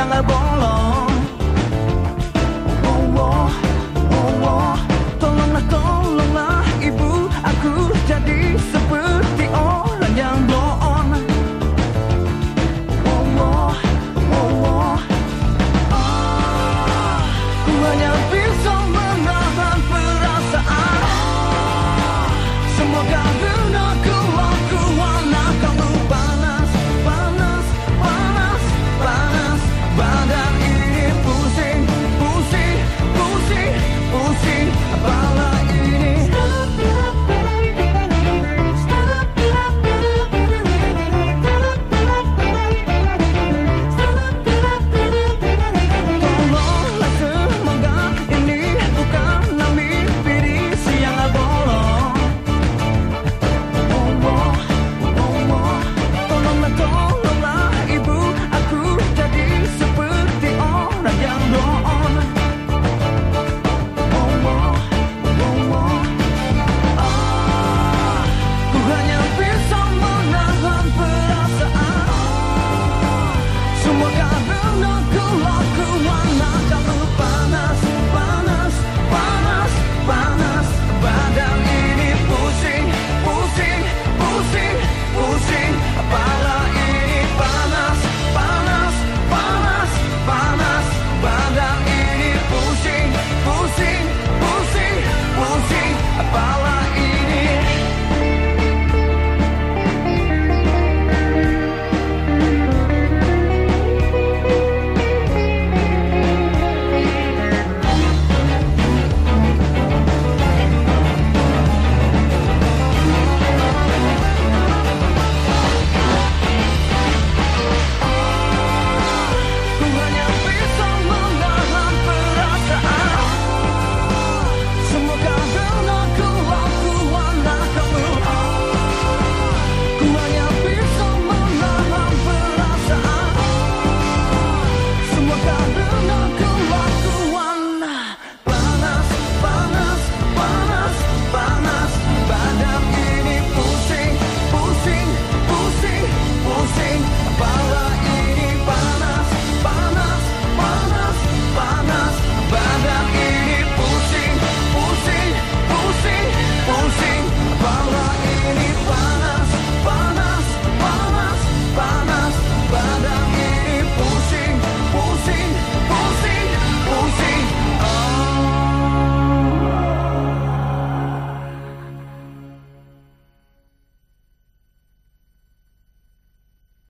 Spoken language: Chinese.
Lỡ 朦胧。